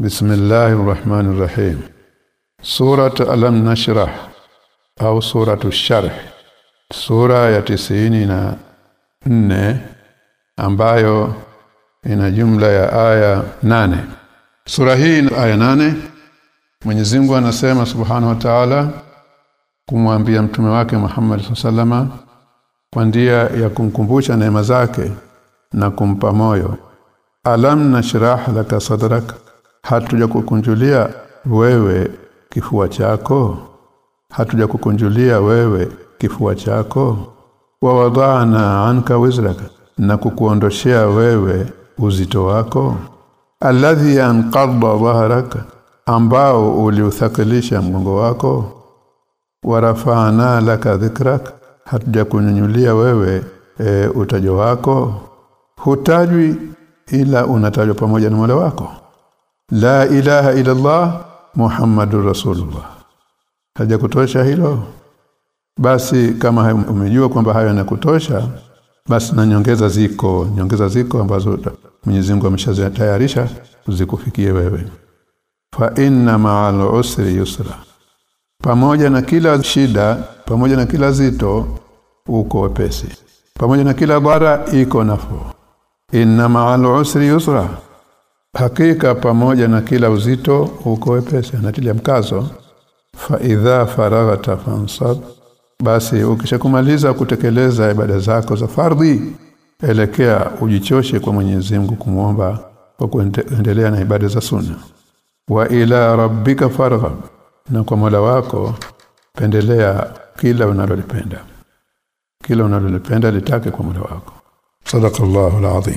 Bismillahir Rahmanir Rahim Surat Alam Nashrah au suratu Sharh sura ya tisini na nne ambayo ina jumla ya aya nane. Sura hii aya nane. Mwenyezi Mungu anasema Subhanahu wa Ta'ala kumwambia mtume wake Muhammad sallama kwa ndia ya kumkumbusha neema zake na kumpa moyo alam nashrah laka sadrak hatuja kukunjulia wewe kifua chako? Hatuja kukunjulia wewe kifua chako? Wa wadana anka wizraka na kukuondoshea wewe uzito wako? Alladhi anqadha dhahraka ambao uliuthakilisha mgongo wako? Warafana laka dhikrak hatuja kunyunyulia wewe e, utajo wako? Hutajwi ila unatajwa pamoja na Mola wako la ilaha illa Allah Muhammadur Rasulullah. Haja kutosha hilo? Basi kama umejua kwamba hayo yanakutosha basi na nyongeza ziko nyongeza ziko ambazo Mwenyezi Mungu ameshazitayarisha zikufikie wewe. Fa inna ma'al usri yusra. Pamoja na kila shida pamoja na kila zito uko wepesi. Pamoja na kila bara iko nafuu. Inna ma'al usri yusra hakika pamoja na kila uzito uko wepesi anatilia mkazo. Fa idha faraghata fansab basi ukishakumaliza kutekeleza ibada zako za fardhi elekea ujichoshe kwa Mwenyezi Mungu kumuomba kwa kuendelea na ibada za sunna. Wa ila rabbika farghab na kwa Mola wako pendelea kila unalolipenda. Kila unalolipenda litake kwa Mola wako. Sadaqallahu alazim